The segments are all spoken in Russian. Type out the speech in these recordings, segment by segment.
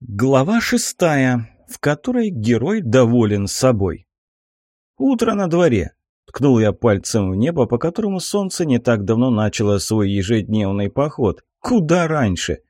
Глава шестая, в которой герой доволен собой. «Утро на дворе!» — ткнул я пальцем в небо, по которому солнце не так давно начало свой ежедневный поход. «Куда раньше?»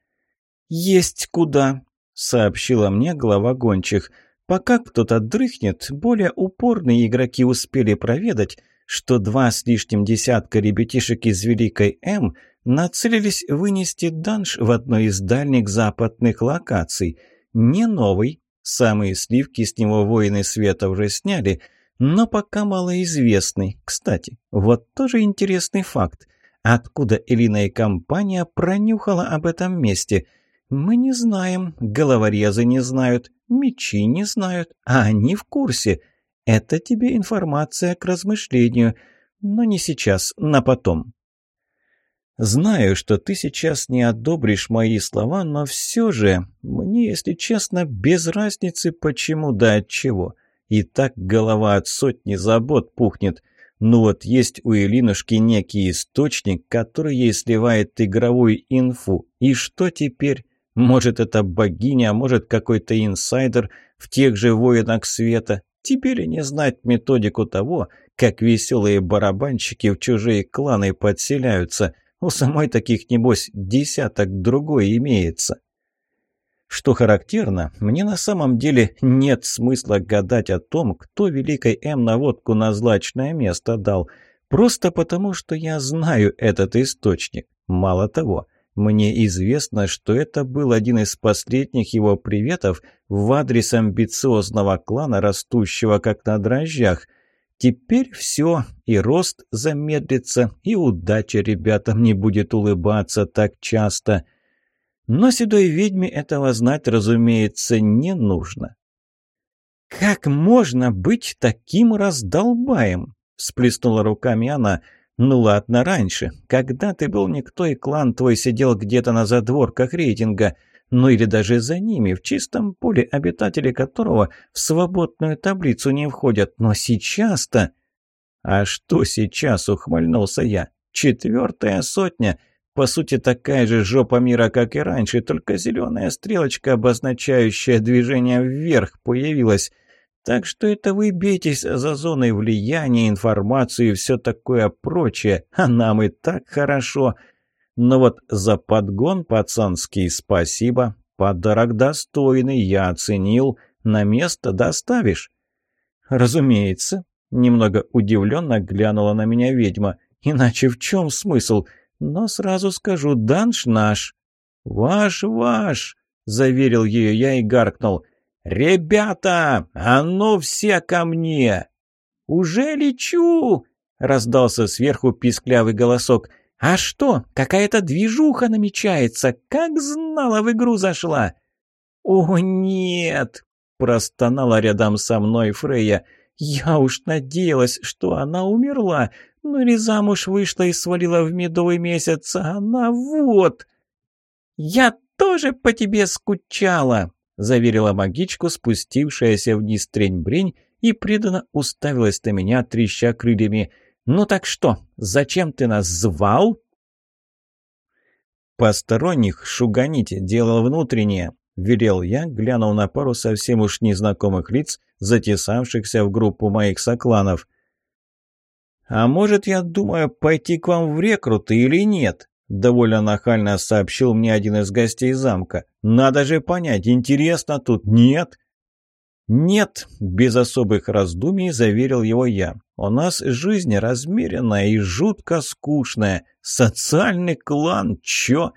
«Есть куда!» — сообщила мне глава гончих. «Пока кто-то дрыхнет, более упорные игроки успели проведать, что два с лишним десятка ребятишек из Великой М нацелились вынести данж в одной из дальних западных локаций. Не новый, самые сливки с него воины света уже сняли, но пока малоизвестный. Кстати, вот тоже интересный факт. Откуда Элина и компания пронюхала об этом месте? Мы не знаем, головорезы не знают, мечи не знают, а они в курсе. Это тебе информация к размышлению, но не сейчас, на потом. Знаю, что ты сейчас не одобришь мои слова, но все же, мне, если честно, без разницы, почему да от чего. И так голова от сотни забот пухнет. Ну вот есть у Илинушки некий источник, который ей сливает игровую инфу. И что теперь? Может, это богиня, а может, какой-то инсайдер в тех же «Воинах света». Теперь и не знать методику того, как веселые барабанщики в чужие кланы подселяются – у самой таких, небось, десяток другой имеется. Что характерно, мне на самом деле нет смысла гадать о том, кто Великой М наводку на злачное место дал, просто потому, что я знаю этот источник. Мало того, мне известно, что это был один из последних его приветов в адрес амбициозного клана, растущего как на дрожжах – Теперь все, и рост замедлится, и удача ребятам не будет улыбаться так часто. Но седой ведьме этого знать, разумеется, не нужно. «Как можно быть таким раздолбаем?» — всплеснула руками она. «Ну ладно, раньше. Когда ты был никто, и клан твой сидел где-то на задворках рейтинга ну или даже за ними, в чистом поле, обитатели которого в свободную таблицу не входят. Но сейчас-то... «А что сейчас?» — ухмыльнулся я. «Четвертая сотня. По сути, такая же жопа мира, как и раньше, только зеленая стрелочка, обозначающая движение вверх, появилась». Так что это вы бейтесь за зоной влияния, информацию и все такое прочее, а нам и так хорошо. Но вот за подгон пацанский спасибо. Подарок достойный, я оценил. На место доставишь. Разумеется. Немного удивленно глянула на меня ведьма. Иначе в чем смысл? Но сразу скажу, данж наш. Ваш, ваш, заверил ее я и гаркнул. «Ребята, а ну все ко мне!» «Уже лечу!» — раздался сверху писклявый голосок. «А что, какая-то движуха намечается, как знала, в игру зашла!» «О, нет!» – простонала рядом со мной Фрея. «Я уж надеялась, что она умерла, ну но ли замуж вышла и свалила в медовый месяц, а она вот!» «Я тоже по тебе скучала!» – заверила магичку, спустившаяся вниз трень-брень, и преданно уставилась на меня, треща крыльями – «Ну так что, зачем ты нас звал?» «Посторонних шуганите, дело внутреннее», — велел я, глянул на пару совсем уж незнакомых лиц, затесавшихся в группу моих сокланов. «А может, я думаю, пойти к вам в рекруты или нет?» — довольно нахально сообщил мне один из гостей замка. «Надо же понять, интересно тут, нет?» «Нет», — без особых раздумий заверил его я. «У нас жизнь размеренная и жутко скучная. Социальный клан, чё?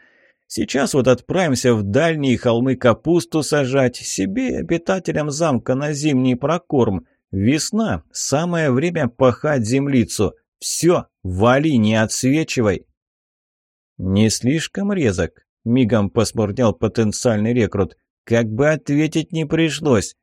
Сейчас вот отправимся в дальние холмы капусту сажать, себе обитателям замка на зимний прокорм. Весна, самое время пахать землицу. Все, вали, не отсвечивай». «Не слишком резок», — мигом посмурнел потенциальный рекрут. «Как бы ответить не пришлось».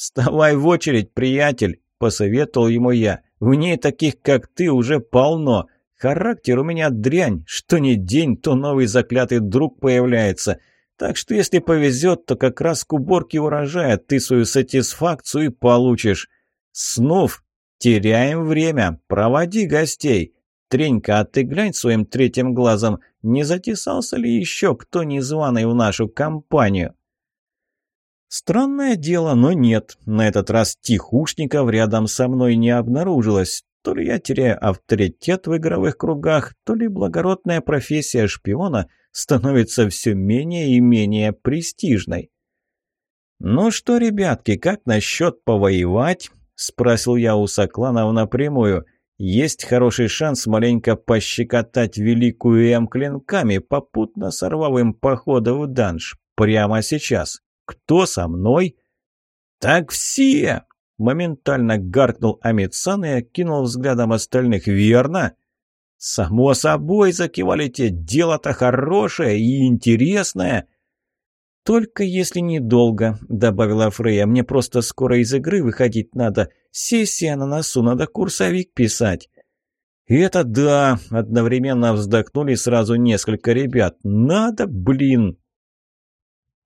«Вставай в очередь, приятель!» – посоветовал ему я. «В ней таких, как ты, уже полно. Характер у меня дрянь. Что ни день, то новый заклятый друг появляется. Так что если повезет, то как раз к уборке урожая ты свою сатисфакцию и получишь. Снув, теряем время. Проводи гостей. Тренька, а ты глянь своим третьим глазом, не затесался ли еще кто незваный в нашу компанию?» Странное дело, но нет. На этот раз тихушников рядом со мной не обнаружилось. То ли я теряю авторитет в игровых кругах, то ли благородная профессия шпиона становится все менее и менее престижной. «Ну что, ребятки, как насчет повоевать?» – спросил я у Сокланов напрямую. «Есть хороший шанс маленько пощекотать великую М клинками, попутно сорвав им похода в данж прямо сейчас». Кто со мной?» «Так все!» — моментально гаркнул Амитсан и окинул взглядом остальных. «Верно?» «Само собой, закивали те, дело-то хорошее и интересное!» «Только если недолго», — добавила Фрея, — «мне просто скоро из игры выходить надо. Сессия на носу, надо курсовик писать». «Это да!» — одновременно вздохнули сразу несколько ребят. «Надо, блин!»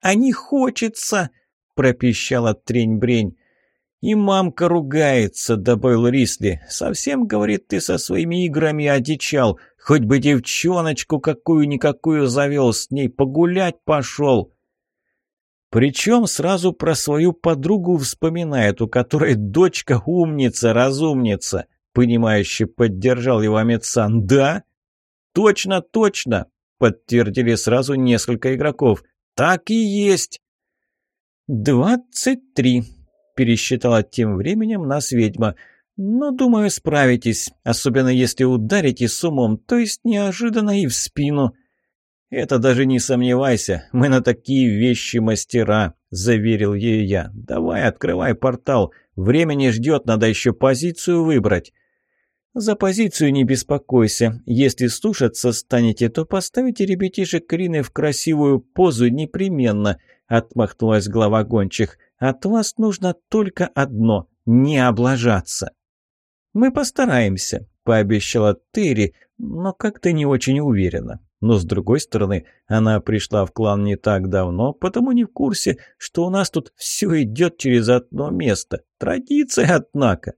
а не хочется!» – пропищала трень-брень. «И мамка ругается», — добавил Рисли. «Совсем, — говорит, — ты со своими играми одичал. Хоть бы девчоночку какую-никакую завел, с ней погулять пошел». Причем сразу про свою подругу вспоминает, у которой дочка умница, разумница. Понимающе поддержал его Амитсан. «Да?» «Точно, точно!» — подтвердили сразу несколько игроков. «Так и есть!» «Двадцать три», — пересчитала тем временем нас ведьма. «Но, думаю, справитесь, особенно если ударите с умом, то есть неожиданно и в спину». «Это даже не сомневайся, мы на такие вещи мастера», — заверил ей я. «Давай, открывай портал. Время не ждет, надо еще позицию выбрать». За позицию не беспокойся. Если слушаться станете, то поставите ребятишек Рины в красивую позу непременно, отмахнулась глава гончих. От вас нужно только одно – не облажаться. Мы постараемся, пообещала Терри, но как-то не очень уверена. Но с другой стороны, она пришла в клан не так давно, потому не в курсе, что у нас тут все идет через одно место. Традиция, однако.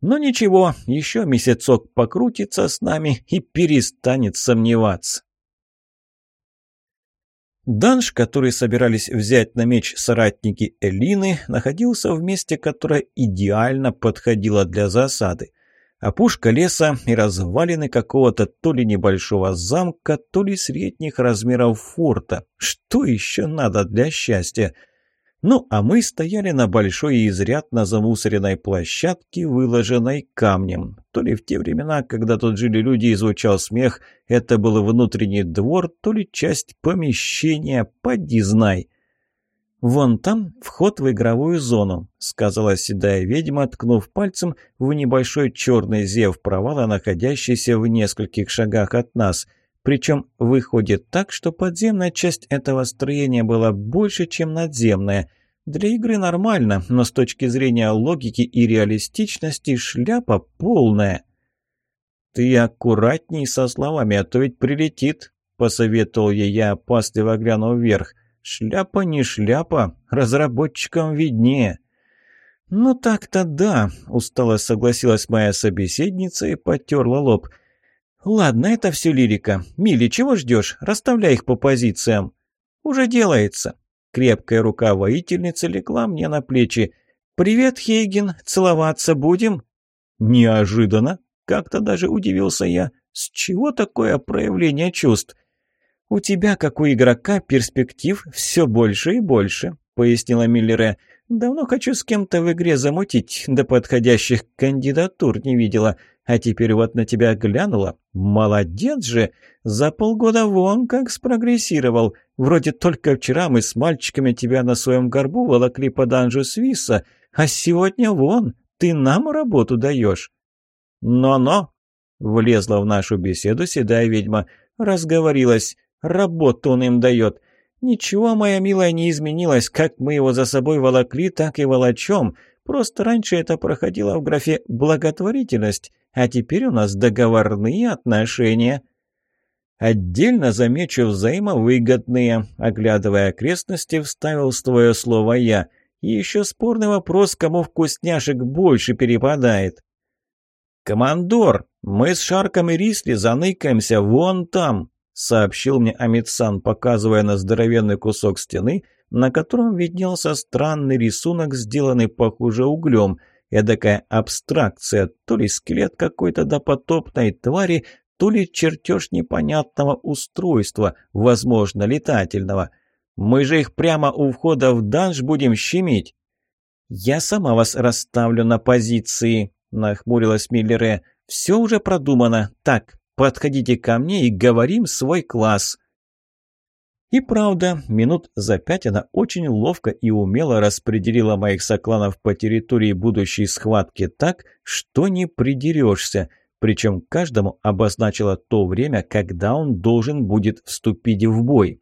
Но ничего, еще месяцок покрутится с нами и перестанет сомневаться. Данж, который собирались взять на меч соратники Элины, находился в месте, которое идеально подходило для засады. Опушка леса и развалины какого-то то ли небольшого замка, то ли средних размеров форта. Что еще надо для счастья? Ну, а мы стояли на большой и изрядно замусоренной площадке, выложенной камнем. То ли в те времена, когда тут жили люди и звучал смех, это был внутренний двор, то ли часть помещения, поди знай. «Вон там вход в игровую зону», — сказала седая ведьма, ткнув пальцем в небольшой черный зев провала, находящийся в нескольких шагах от нас — причем выходит так, что подземная часть этого строения была больше, чем надземная. Для игры нормально, но с точки зрения логики и реалистичности шляпа полная. «Ты аккуратней со словами, а то ведь прилетит», — посоветовал ей я, опасливо глянув вверх. «Шляпа не шляпа, разработчикам виднее». «Ну так-то да», — устало согласилась моя собеседница и потерла лоб — «Ладно, это все лирика. Милли, чего ждешь? Расставляй их по позициям». «Уже делается». Крепкая рука воительницы легла мне на плечи. «Привет, Хейген. Целоваться будем?» «Неожиданно!» Как-то даже удивился я. «С чего такое проявление чувств?» «У тебя, как у игрока, перспектив все больше и больше», — пояснила Миллере. «Давно хочу с кем-то в игре замутить, До подходящих кандидатур не видела. А теперь вот на тебя глянула. Молодец же! За полгода вон как спрогрессировал. Вроде только вчера мы с мальчиками тебя на своем горбу волокли по данжу Свиса, а сегодня вон, ты нам работу даешь. Но-но! Влезла в нашу беседу седая ведьма. Разговорилась. Работу он им дает. Ничего, моя милая, не изменилось. Как мы его за собой волокли, так и волочем. Просто раньше это проходило в графе «благотворительность». А теперь у нас договорные отношения». Отдельно замечу взаимовыгодные, оглядывая окрестности, вставил свое слово я. И еще спорный вопрос, кому вкусняшек больше перепадает. «Командор, мы с Шарком и Рисли заныкаемся вон там», — сообщил мне Амитсан, показывая на здоровенный кусок стены, на котором виднелся странный рисунок, сделанный, похоже, углем — Эдакая абстракция, то ли скелет какой-то допотопной твари, то ли чертеж непонятного устройства, возможно, летательного. Мы же их прямо у входа в данж будем щемить. «Я сама вас расставлю на позиции», – нахмурилась Миллере. «Все уже продумано. Так, подходите ко мне и говорим свой класс». И правда, минут за пять она очень ловко и умело распределила моих сокланов по территории будущей схватки так, что не придерешься, причем каждому обозначила то время, когда он должен будет вступить в бой.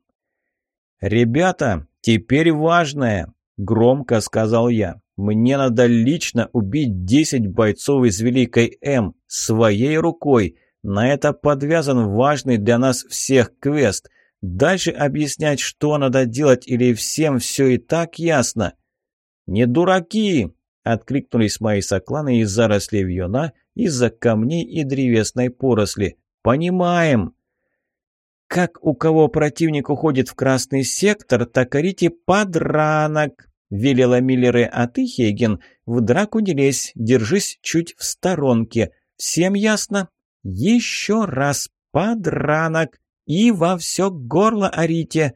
«Ребята, теперь важное!» – громко сказал я. «Мне надо лично убить десять бойцов из Великой М своей рукой. На это подвязан важный для нас всех квест – Дальше объяснять, что надо делать или всем все и так ясно. «Не дураки!» — откликнулись мои сокланы из зарослей вьюна, из-за камней и древесной поросли. «Понимаем!» «Как у кого противник уходит в красный сектор, так орите подранок!» — велела Миллеры, а ты, Хейген, в драку не лезь, держись чуть в сторонке. Всем ясно? Еще раз подранок! и во все горло орите.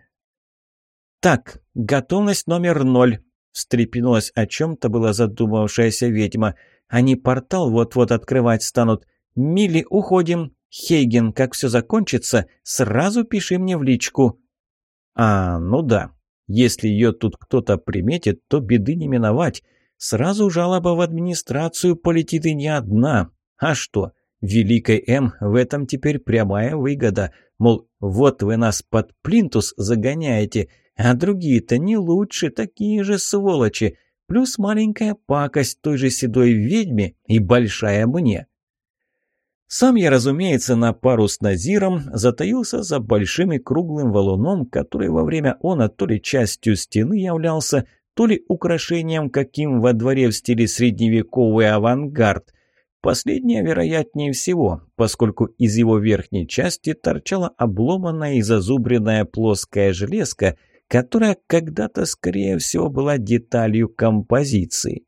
«Так, готовность номер ноль», — встрепенулась о чем-то была задумавшаяся ведьма. «Они портал вот-вот открывать станут. Мили, уходим. Хейген, как все закончится, сразу пиши мне в личку». «А, ну да. Если ее тут кто-то приметит, то беды не миновать. Сразу жалоба в администрацию полетит и не одна. А что?» Великой М в этом теперь прямая выгода. Мол, вот вы нас под плинтус загоняете, а другие-то не лучше, такие же сволочи. Плюс маленькая пакость той же седой ведьме и большая мне. Сам я, разумеется, на пару с Назиром затаился за большим и круглым валуном, который во время она то ли частью стены являлся, то ли украшением, каким во дворе в стиле средневековый авангард. Последнее вероятнее всего, поскольку из его верхней части торчала обломанная и зазубренная плоская железка, которая когда-то, скорее всего, была деталью композиции.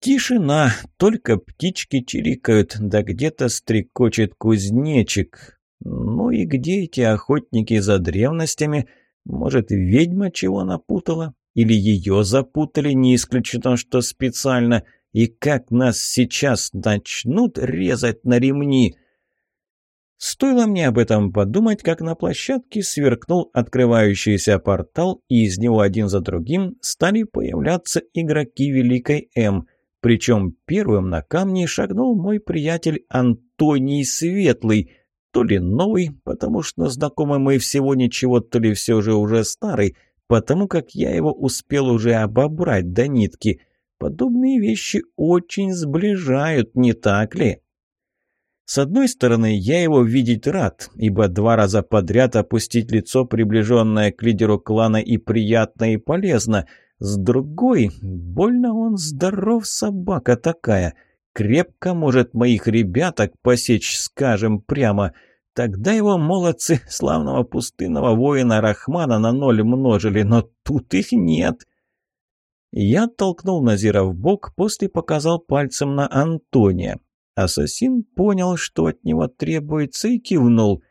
Тишина, только птички чирикают, да где-то стрекочет кузнечик. Ну и где эти охотники за древностями? Может, ведьма чего напутала? Или ее запутали, не исключено, что специально – и как нас сейчас начнут резать на ремни!» Стоило мне об этом подумать, как на площадке сверкнул открывающийся портал, и из него один за другим стали появляться игроки Великой М. Причем первым на камне шагнул мой приятель Антоний Светлый, то ли новый, потому что знакомы мы всего ничего, то ли все же уже старый, потому как я его успел уже обобрать до нитки – Подобные вещи очень сближают, не так ли? С одной стороны, я его видеть рад, ибо два раза подряд опустить лицо, приближенное к лидеру клана, и приятно, и полезно. С другой, больно он здоров, собака такая. Крепко может моих ребяток посечь, скажем прямо. Тогда его молодцы славного пустынного воина Рахмана на ноль множили, но тут их нет. — я толкнул Назира в бок, после показал пальцем на Антония. Ассасин понял, что от него требуется, и кивнул.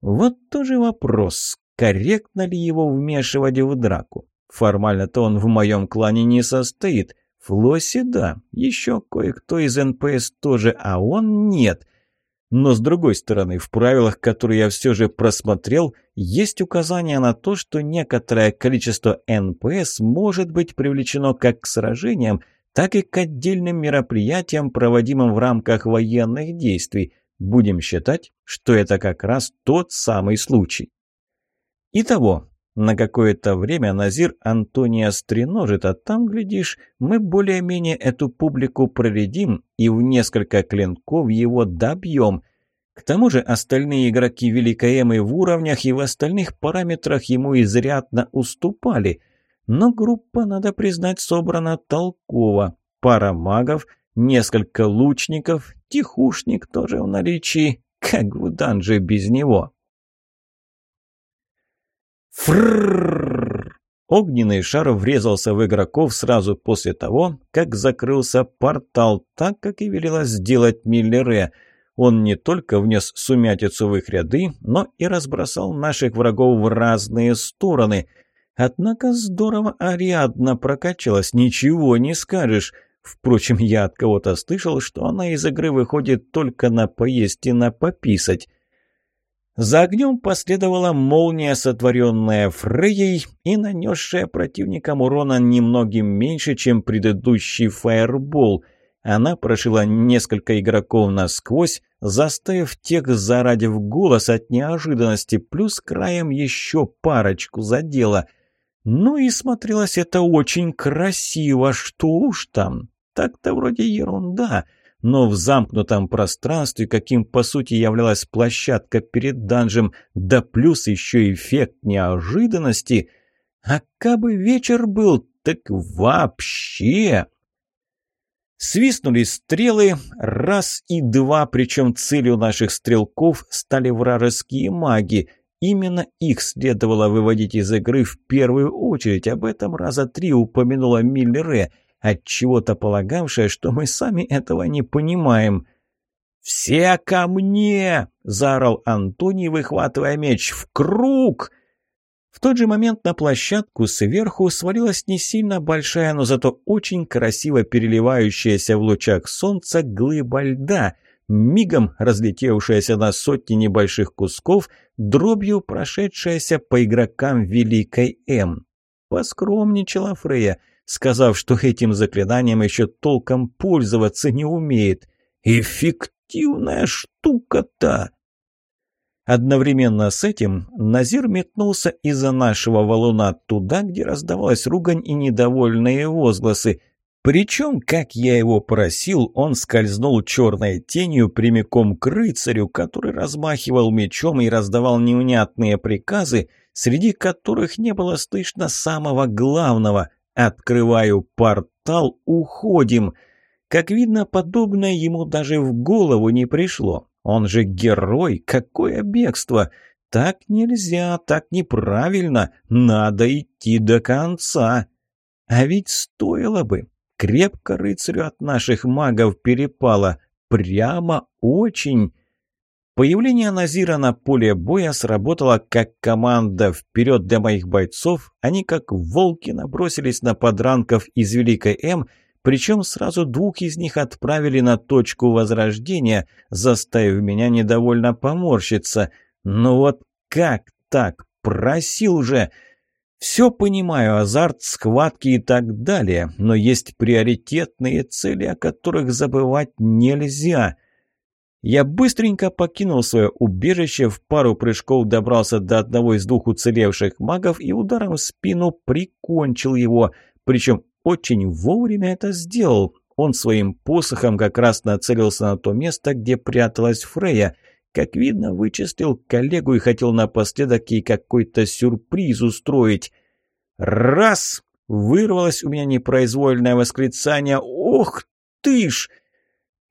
Вот тоже вопрос, корректно ли его вмешивать в драку. Формально-то он в моем клане не состоит. Флоси да, еще кое-кто из НПС тоже, а он нет. Но, с другой стороны, в правилах, которые я все же просмотрел, есть указание на то, что некоторое количество НПС может быть привлечено как к сражениям, так и к отдельным мероприятиям, проводимым в рамках военных действий. Будем считать, что это как раз тот самый случай. Итого, на какое-то время Назир Антония стреножит, а там, глядишь, мы более-менее эту публику проредим и в несколько клинков его добьем. К тому же остальные игроки Великой Эмы в уровнях и в остальных параметрах ему изрядно уступали. Но группа, надо признать, собрана толково. Пара магов, несколько лучников, тихушник тоже в наличии, как в данже без него. Фрррррр! Огненный шар врезался в игроков сразу после того, как закрылся портал, так как и велела сделать Миллере. Он не только внес сумятицу в их ряды, но и разбросал наших врагов в разные стороны. Однако здорово Ариадна прокачалась, ничего не скажешь. Впрочем, я от кого-то слышал, что она из игры выходит только на поесть и на пописать. За огнем последовала молния, сотворенная Фрейей и нанесшая противникам урона немногим меньше, чем предыдущий фаербол. Она прошила несколько игроков насквозь, заставив тех зарадив голос от неожиданности, плюс краем еще парочку задела. Ну и смотрелось это очень красиво, что уж там. Так-то вроде ерунда — но в замкнутом пространстве, каким по сути являлась площадка перед данжем, да плюс еще эффект неожиданности. А кабы вечер был, так вообще... Свистнули стрелы раз и два, причем целью наших стрелков стали вражеские маги. Именно их следовало выводить из игры в первую очередь, об этом раза три упомянула Миллере – от чего-то полагавшая, что мы сами этого не понимаем. «Все ко мне!» — заорал Антоний, выхватывая меч. «В круг!» В тот же момент на площадку сверху свалилась не сильно большая, но зато очень красиво переливающаяся в лучах солнца глыба льда, мигом разлетевшаяся на сотни небольших кусков, дробью прошедшаяся по игрокам Великой М. Поскромничала Фрея — сказав, что этим заклинанием еще толком пользоваться не умеет. Эффективная штука-то! Одновременно с этим Назир метнулся из-за нашего валуна туда, где раздавалась ругань и недовольные возгласы. Причем, как я его просил, он скользнул черной тенью прямиком к рыцарю, который размахивал мечом и раздавал невнятные приказы, среди которых не было слышно самого главного — Открываю портал, уходим. Как видно, подобное ему даже в голову не пришло. Он же герой, какое бегство! Так нельзя, так неправильно, надо идти до конца. А ведь стоило бы. Крепко рыцарю от наших магов перепало. Прямо очень. Появление Назира на поле боя сработало как команда «Вперед для моих бойцов!» Они как волки набросились на подранков из Великой М, причем сразу двух из них отправили на точку возрождения, заставив меня недовольно поморщиться. «Ну вот как так? Просил же!» Все понимаю, азарт, схватки и так далее, но есть приоритетные цели, о которых забывать нельзя. Я быстренько покинул свое убежище, в пару прыжков добрался до одного из двух уцелевших магов и ударом в спину прикончил его. Причем очень вовремя это сделал. Он своим посохом как раз нацелился на то место, где пряталась Фрея. Как видно, вычислил коллегу и хотел напоследок ей какой-то сюрприз устроить. «Раз!» — вырвалось у меня непроизвольное восклицание. «Ох ты ж!»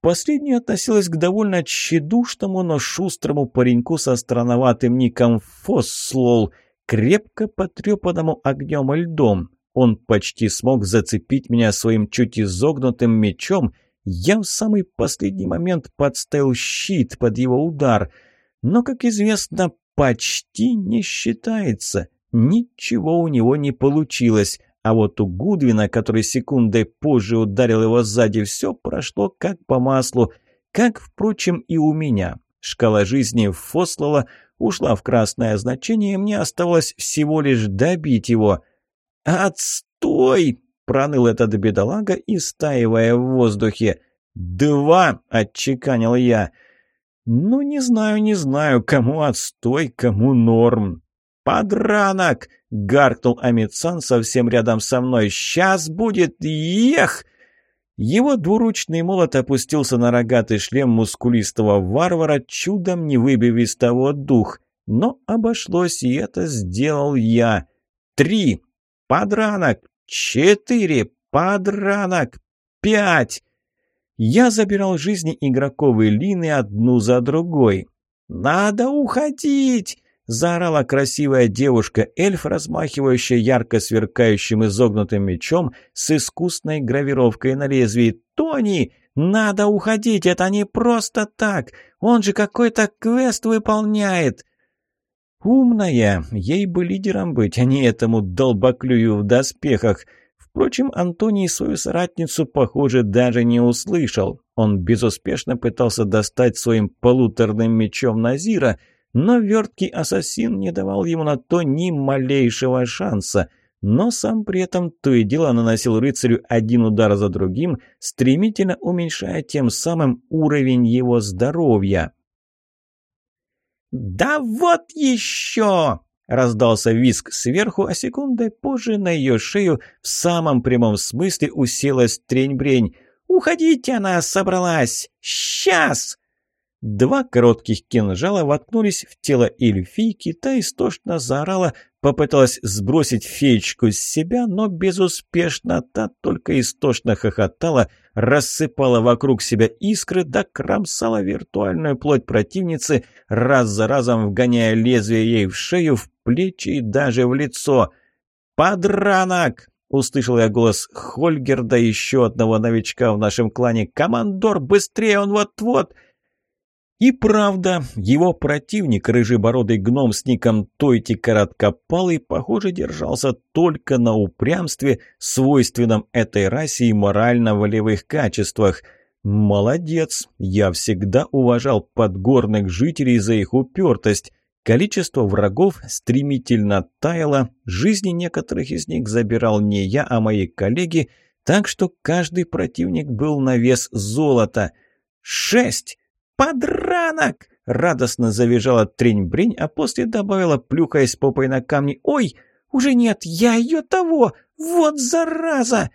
Последняя относилась к довольно тщедушному, но шустрому пареньку со странноватым ником Фосслол, крепко потрепанному огнем и льдом. Он почти смог зацепить меня своим чуть изогнутым мечом. Я в самый последний момент подставил щит под его удар. Но, как известно, почти не считается. Ничего у него не получилось. А вот у Гудвина, который секундой позже ударил его сзади, все прошло как по маслу, как, впрочем, и у меня. Шкала жизни Фослала ушла в красное значение, и мне оставалось всего лишь добить его. «Отстой!» – проныл этот бедолага, истаивая в воздухе. «Два!» – отчеканил я. «Ну, не знаю, не знаю, кому отстой, кому норм». «Подранок!» — гаркнул Амитсан совсем рядом со мной. «Сейчас будет! Ех!» Его двуручный молот опустился на рогатый шлем мускулистого варвара, чудом не выбив из того дух. Но обошлось, и это сделал я. «Три! Подранок! Четыре! Подранок! Пять!» Я забирал жизни игроков Элины одну за другой. «Надо уходить!» заорала красивая девушка-эльф, размахивающая ярко сверкающим изогнутым мечом с искусной гравировкой на лезвии. «Тони, надо уходить, это не просто так! Он же какой-то квест выполняет!» «Умная! Ей бы лидером быть, а не этому долбоклюю в доспехах!» Впрочем, Антоний свою соратницу, похоже, даже не услышал. Он безуспешно пытался достать своим полуторным мечом Назира – но верткий ассасин не давал ему на то ни малейшего шанса, но сам при этом то и дело наносил рыцарю один удар за другим, стремительно уменьшая тем самым уровень его здоровья. «Да вот еще!» — раздался виск сверху, а секундой позже на ее шею в самом прямом смысле уселась трень-брень. «Уходите, она собралась! Сейчас!» Два коротких кинжала воткнулись в тело эльфийки, та истошно заорала, попыталась сбросить феечку с себя, но безуспешно та только истошно хохотала, рассыпала вокруг себя искры, да кромсала виртуальную плоть противницы, раз за разом вгоняя лезвие ей в шею, в плечи и даже в лицо. «Подранок!» — услышал я голос Хольгерда, еще одного новичка в нашем клане. «Командор, быстрее, он вот-вот!» И правда, его противник, рыжебородый гном с ником Тойти Короткопалый, похоже, держался только на упрямстве, свойственном этой расе и морально-волевых качествах. Молодец, я всегда уважал подгорных жителей за их упертость. Количество врагов стремительно таяло, жизни некоторых из них забирал не я, а мои коллеги, так что каждый противник был на вес золота. «Шесть!» «Подранок!» — радостно завизжала трень-брень, а после добавила, плюхаясь попой на камни. «Ой, уже нет, я ее того! Вот зараза!»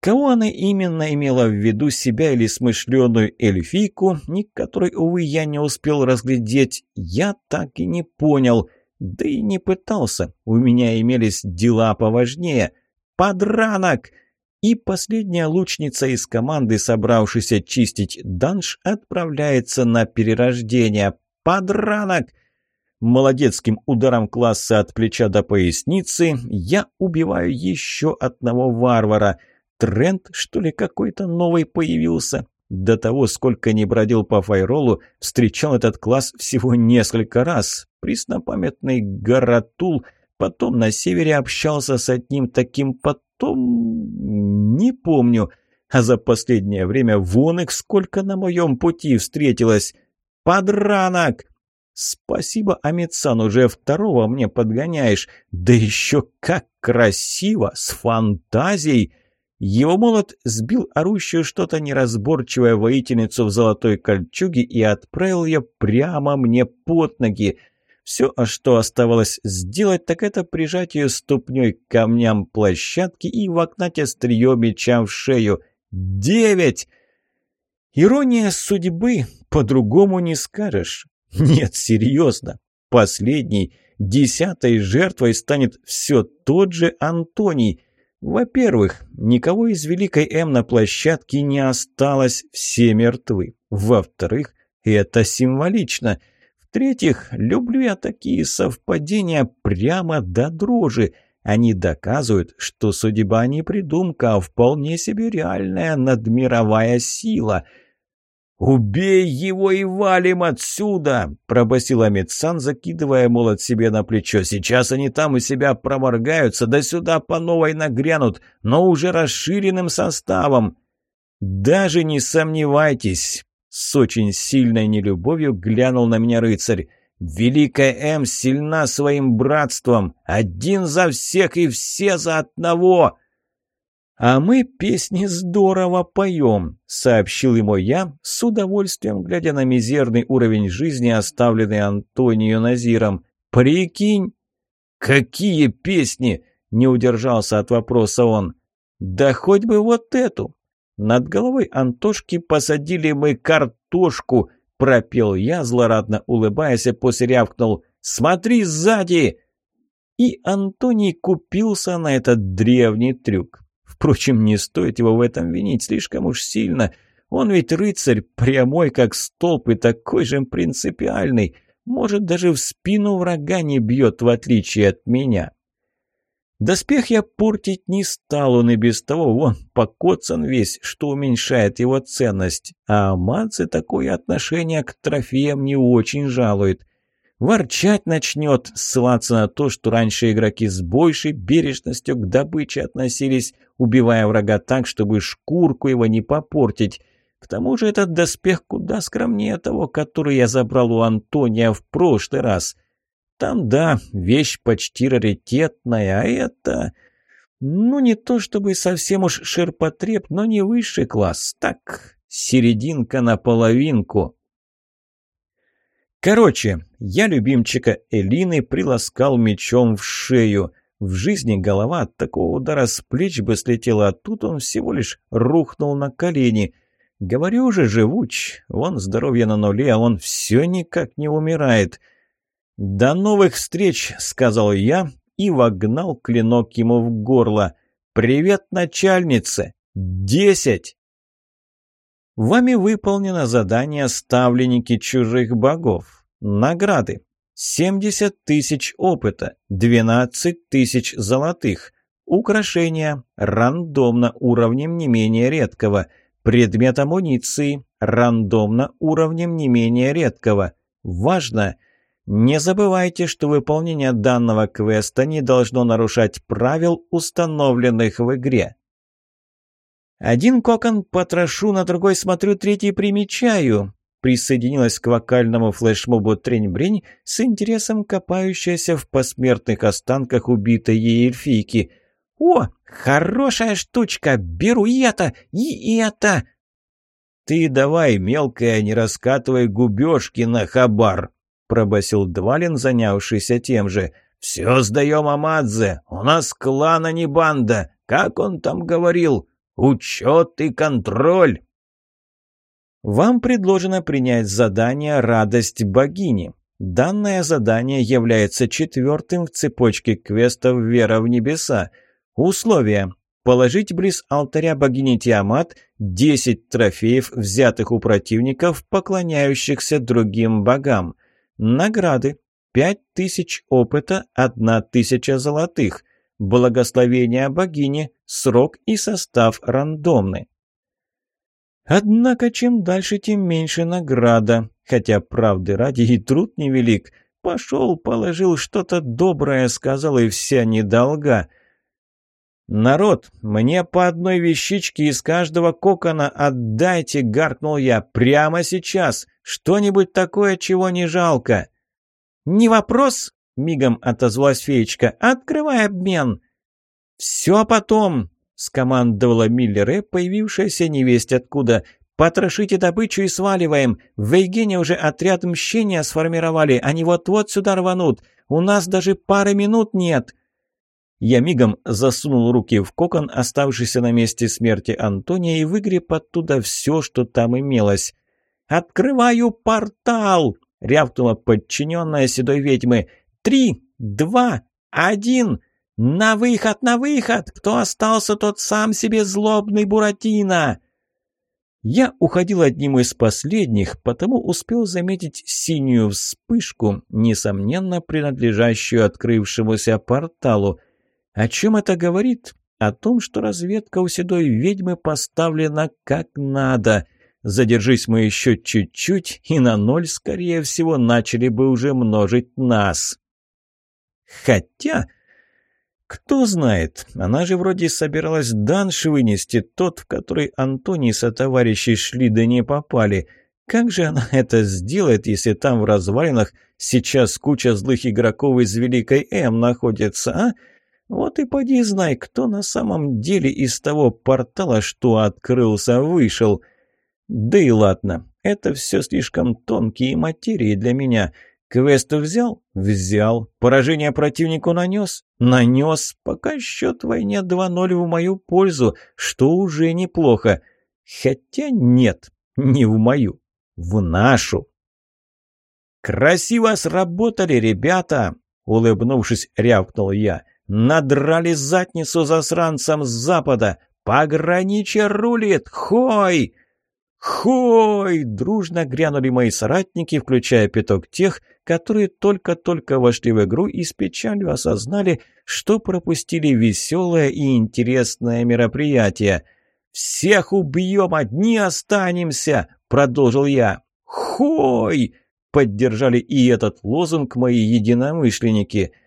Кого она именно имела в виду, себя или смышленую эльфийку, ни которой, увы, я не успел разглядеть, я так и не понял. Да и не пытался, у меня имелись дела поважнее. «Подранок!» И последняя лучница из команды, собравшаяся чистить данж, отправляется на перерождение. Подранок! Молодецким ударом класса от плеча до поясницы я убиваю еще одного варвара. Тренд, что ли, какой-то новый появился? До того, сколько не бродил по файролу, встречал этот класс всего несколько раз. Преснопамятный Горатул. — Потом на севере общался с одним таким, потом... не помню. А за последнее время вон их сколько на моем пути встретилось. Подранок! Спасибо, Амитсан, уже второго мне подгоняешь. Да еще как красиво, с фантазией! Его молот сбил орущую что-то неразборчивое воительницу в золотой кольчуге и отправил ее прямо мне под ноги — все, а что оставалось сделать, так это прижать ее ступней к камням площадки и вогнать острие меча в шею. Девять! Ирония судьбы, по-другому не скажешь. Нет, серьезно. Последней, десятой жертвой станет все тот же Антоний. Во-первых, никого из Великой М на площадке не осталось, все мертвы. Во-вторых, это символично – в-третьих, люблю я такие совпадения прямо до дрожи. Они доказывают, что судьба не придумка, а вполне себе реальная надмировая сила. «Убей его и валим отсюда!» – пробасил Амитсан, закидывая молот себе на плечо. «Сейчас они там у себя проморгаются, да сюда по новой нагрянут, но уже расширенным составом». «Даже не сомневайтесь, с очень сильной нелюбовью глянул на меня рыцарь. «Великая М сильна своим братством! Один за всех и все за одного!» «А мы песни здорово поем», — сообщил ему я, с удовольствием глядя на мизерный уровень жизни, оставленный Антонио Назиром. «Прикинь!» «Какие песни?» — не удержался от вопроса он. «Да хоть бы вот эту!» «Над головой Антошки посадили мы картошку!» – пропел я, злорадно улыбаясь, и после «Смотри сзади!» И Антоний купился на этот древний трюк. Впрочем, не стоит его в этом винить слишком уж сильно. Он ведь рыцарь, прямой как столб и такой же принципиальный. Может, даже в спину врага не бьет, в отличие от меня. Доспех я портить не стал, он и без того вон покоцан весь, что уменьшает его ценность. А Аманце такое отношение к трофеям не очень жалует. Ворчать начнет, ссылаться на то, что раньше игроки с большей бережностью к добыче относились, убивая врага так, чтобы шкурку его не попортить. К тому же этот доспех куда скромнее того, который я забрал у Антония в прошлый раз. Там, да, вещь почти раритетная, а это... Ну, не то чтобы совсем уж ширпотреб, но не высший класс. Так, серединка на половинку. Короче, я любимчика Элины приласкал мечом в шею. В жизни голова от такого удара с плеч бы слетела, а тут он всего лишь рухнул на колени. Говорю же, живуч. Вон здоровье на нуле, а он все никак не умирает. — «До новых встреч!» — сказал я и вогнал клинок ему в горло. «Привет, начальница! Десять!» Вами выполнено задание «Ставленники чужих богов». Награды. 70 тысяч опыта, 12 тысяч золотых. Украшения. Рандомно уровнем не менее редкого. Предмет амуниции. Рандомно уровнем не менее редкого. Важно! Не забывайте, что выполнение данного квеста не должно нарушать правил, установленных в игре. «Один кокон потрошу, на другой смотрю, третий примечаю», присоединилась к вокальному флешмобу «Трень-брень» с интересом копающаяся в посмертных останках убитой ей эльфийки. «О, хорошая штучка! Беру и это, и это!» «Ты давай, мелкая, не раскатывай губежки на хабар!» — пробасил Двалин, занявшийся тем же. «Все сдаем Амадзе. У нас клан, а не банда. Как он там говорил? Учет и контроль!» Вам предложено принять задание «Радость богини». Данное задание является четвертым в цепочке квестов «Вера в небеса». Условия. Положить близ алтаря богини Тиамат 10 трофеев, взятых у противников, поклоняющихся другим богам. Награды. 5000 опыта, 1000 золотых. Благословение богини, срок и состав рандомны. Однако, чем дальше, тем меньше награда, хотя, правды ради, и труд невелик. Пошел, положил что-то доброе, сказал, и вся недолга — «Народ, мне по одной вещичке из каждого кокона отдайте!» — гаркнул я. «Прямо сейчас! Что-нибудь такое, чего не жалко!» «Не вопрос!» — мигом отозвалась феечка. «Открывай обмен!» «Все потом!» — скомандовала Миллере, появившаяся невесть откуда. «Потрошите добычу и сваливаем. В Эйгене уже отряд мщения сформировали. Они вот-вот сюда рванут. У нас даже пары минут нет!» Я мигом засунул руки в кокон, оставшийся на месте смерти Антония, и выгреб оттуда все, что там имелось. «Открываю портал!» — рявкнула подчиненная седой ведьмы. «Три, два, один! На выход, на выход! Кто остался, тот сам себе злобный Буратино!» Я уходил одним из последних, потому успел заметить синюю вспышку, несомненно принадлежащую открывшемуся порталу — о чем это говорит? О том, что разведка у седой ведьмы поставлена как надо. Задержись мы еще чуть-чуть, и на ноль, скорее всего, начали бы уже множить нас. Хотя, кто знает, она же вроде собиралась данж вынести, тот, в который Антоний со товарищей шли да не попали. Как же она это сделает, если там в развалинах сейчас куча злых игроков из Великой М находится, а? Вот и поди знай, кто на самом деле из того портала, что открылся, вышел. Да и ладно, это все слишком тонкие материи для меня. Квест взял? Взял. Поражение противнику нанес? Нанес. Пока счет войне 2-0 в мою пользу, что уже неплохо. Хотя нет, не в мою, в нашу. «Красиво сработали, ребята!» — улыбнувшись, рявкнул я. Надрали задницу засранцам с запада! Пограничье рулит! Хой!» «Хой!» — дружно грянули мои соратники, включая пяток тех, которые только-только вошли в игру и с печалью осознали, что пропустили веселое и интересное мероприятие. «Всех убьем, одни останемся!» — продолжил я. «Хой!» — поддержали и этот лозунг мои единомышленники —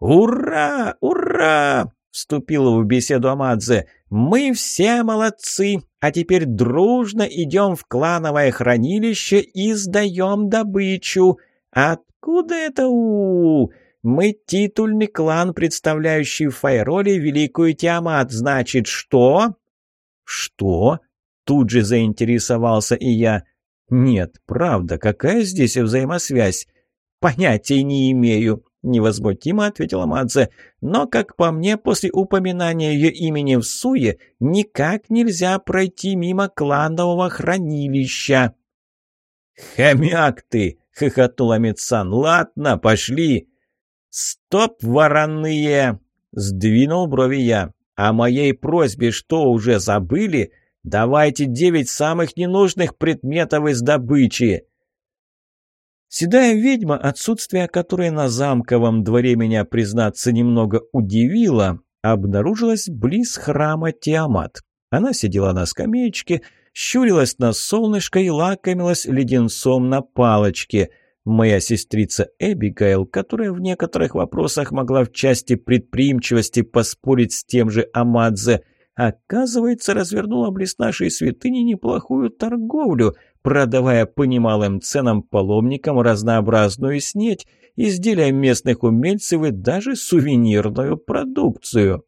«Ура! Ура!» — вступила в беседу Амадзе. «Мы все молодцы, а теперь дружно идем в клановое хранилище и сдаем добычу. Откуда это у, -у, -у? Мы титульный клан, представляющий в Файроле великую Тиамат. Значит, что?» «Что?» — тут же заинтересовался и я. «Нет, правда, какая здесь взаимосвязь?» «Понятия не имею», — невозмутимо ответила Мадзе. «Но, как по мне, после упоминания ее имени в Суе никак нельзя пройти мимо кланового хранилища». «Хомяк ты!» — хохотнула Митсан. «Ладно, пошли!» «Стоп, вороные!» — сдвинул брови я. «О моей просьбе что, уже забыли? Давайте девять самых ненужных предметов из добычи!» Седая ведьма, отсутствие которой на замковом дворе меня, признаться, немного удивило, обнаружилась близ храма Тиамат. Она сидела на скамеечке, щурилась на солнышко и лакомилась леденцом на палочке. Моя сестрица Эбигейл, которая в некоторых вопросах могла в части предприимчивости поспорить с тем же Амадзе, оказывается, развернула близ нашей святыни неплохую торговлю — продавая по немалым ценам паломникам разнообразную снеть, изделия местных умельцев и даже сувенирную продукцию.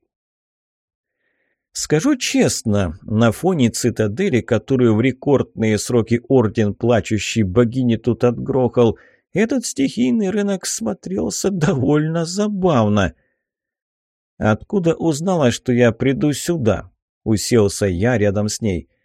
Скажу честно, на фоне цитадели, которую в рекордные сроки Орден Плачущей Богини тут отгрохал, этот стихийный рынок смотрелся довольно забавно. «Откуда узнала, что я приду сюда?» — уселся я рядом с ней —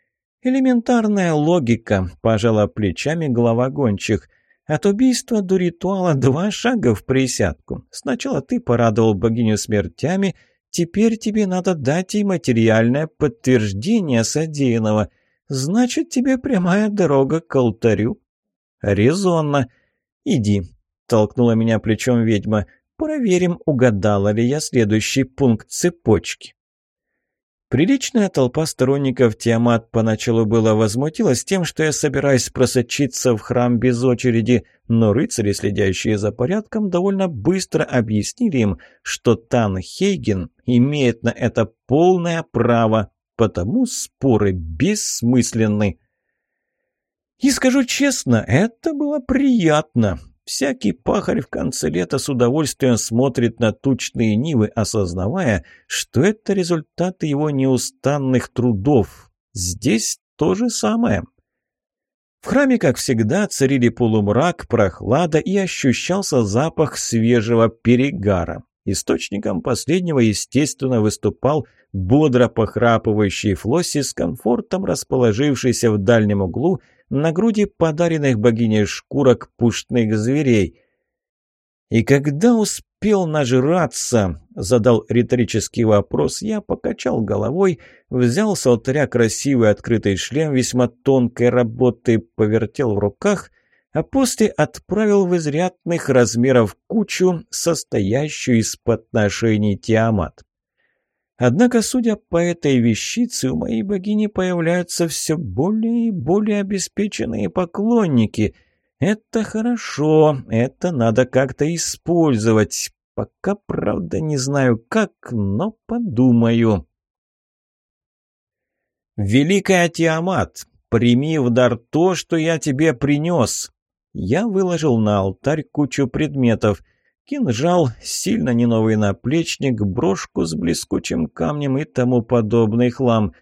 Элементарная логика, пожала плечами глава гончих. От убийства до ритуала два шага в присядку. Сначала ты порадовал богиню смертями, теперь тебе надо дать ей материальное подтверждение содеянного. Значит, тебе прямая дорога к алтарю. Резонно. Иди, толкнула меня плечом ведьма. Проверим, угадала ли я следующий пункт цепочки. Приличная толпа сторонников Тиамат поначалу была возмутилась тем, что я собираюсь просочиться в храм без очереди, но рыцари, следящие за порядком, довольно быстро объяснили им, что Тан Хейген имеет на это полное право, потому споры бессмысленны. И скажу честно, это было приятно. Всякий пахарь в конце лета с удовольствием смотрит на тучные нивы, осознавая, что это результаты его неустанных трудов. Здесь то же самое. В храме, как всегда, царили полумрак, прохлада и ощущался запах свежего перегара. Источником последнего, естественно, выступал бодро похрапывающий Флосси с комфортом расположившийся в дальнем углу – на груди подаренных богиней шкурок пушных зверей. «И когда успел нажраться?» — задал риторический вопрос. Я покачал головой, взял с алтаря красивый открытый шлем весьма тонкой работы, повертел в руках — а после отправил в изрядных размеров кучу, состоящую из подношений Тиамат. Однако, судя по этой вещице, у моей богини появляются все более и более обеспеченные поклонники. Это хорошо, это надо как-то использовать. Пока, правда, не знаю как, но подумаю. «Великая Тиамат, прими в дар то, что я тебе принес!» Я выложил на алтарь кучу предметов — кинжал, сильно не новый наплечник, брошку с блескучим камнем и тому подобный хлам.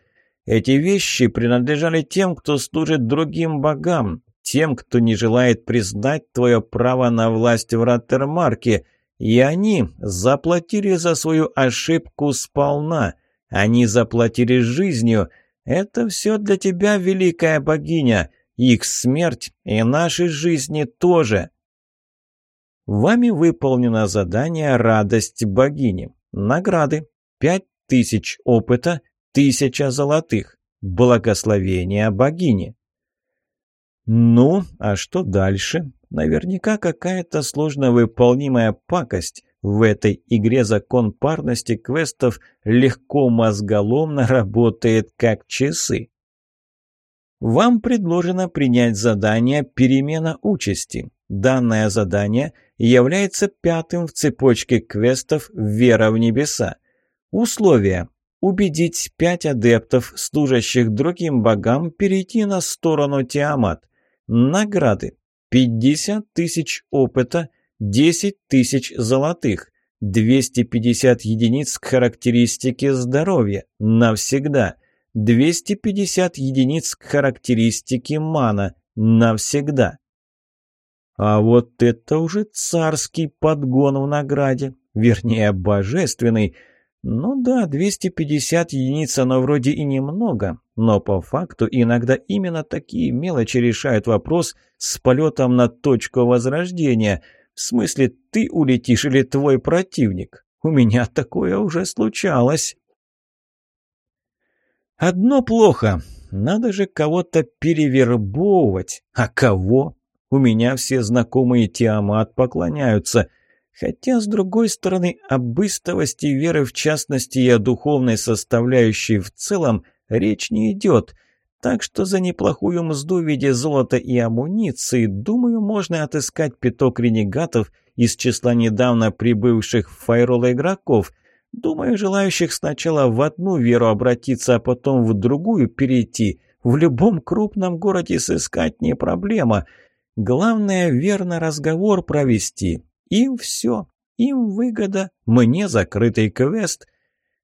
Эти вещи принадлежали тем, кто служит другим богам, тем, кто не желает признать твое право на власть в Роттермарке, и они заплатили за свою ошибку сполна, они заплатили жизнью. Это все для тебя, великая богиня, их смерть и наши жизни тоже». Вами выполнено задание «Радость богини». Награды. 5000 опыта, тысяча золотых. Благословение богини. Ну, а что дальше? Наверняка какая-то сложно выполнимая пакость. В этой игре закон парности квестов легко мозголомно работает как часы. Вам предложено принять задание «Перемена участи». Данное задание является пятым в цепочке квестов «Вера в небеса». Условия. Убедить пять адептов, служащих другим богам, перейти на сторону Тиамат. Награды. 50 тысяч опыта, 10 тысяч золотых, 250 единиц к характеристике здоровья навсегда, 250 единиц к характеристике мана навсегда. А вот это уже царский подгон в награде. Вернее, божественный. Ну да, 250 единиц, оно вроде и немного. Но по факту иногда именно такие мелочи решают вопрос с полетом на точку возрождения. В смысле, ты улетишь или твой противник? У меня такое уже случалось. Одно плохо. Надо же кого-то перевербовывать. А кого? У меня все знакомые Тиамат поклоняются. Хотя, с другой стороны, о истовости веры, в частности, и о духовной составляющей в целом, речь не идет. Так что за неплохую мзду в виде золота и амуниции, думаю, можно отыскать пяток ренегатов из числа недавно прибывших в Файрол игроков. Думаю, желающих сначала в одну веру обратиться, а потом в другую перейти, в любом крупном городе сыскать не проблема – Главное, верно разговор провести. Им все. Им выгода, мне закрытый квест.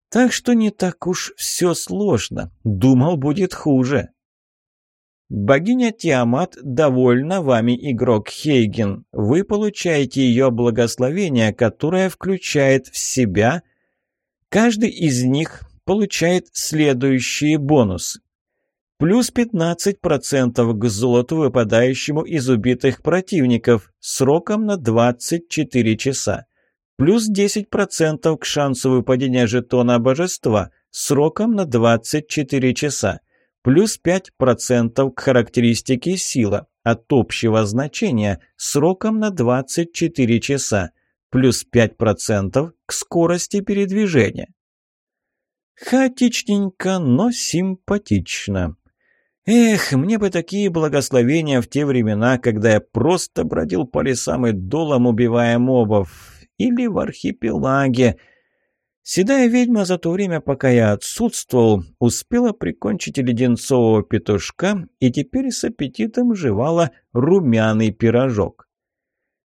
Так что не так уж все сложно. Думал, будет хуже. Богиня Тиамат довольна вами, игрок Хейген. Вы получаете ее благословение, которое включает в себя... Каждый из них получает следующие бонусы. Плюс 15% к золоту, выпадающему из убитых противников, сроком на 24 часа. Плюс 10% к шансу выпадения жетона божества, сроком на 24 часа. Плюс 5% к характеристике сила от общего значения, сроком на 24 часа. Плюс 5% к скорости передвижения. Хаотичненько, но симпатично. Эх, мне бы такие благословения в те времена, когда я просто бродил по лесам и долом убивая мобов. Или в архипелаге. Седая ведьма за то время, пока я отсутствовал, успела прикончить леденцового петушка и теперь с аппетитом жевала румяный пирожок.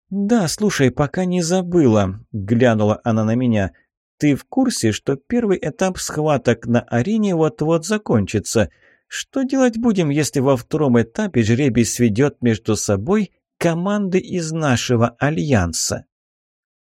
«Да, слушай, пока не забыла», — глянула она на меня. «Ты в курсе, что первый этап схваток на арене вот-вот закончится?» Что делать будем, если во втором этапе жребий сведет между собой команды из нашего альянса?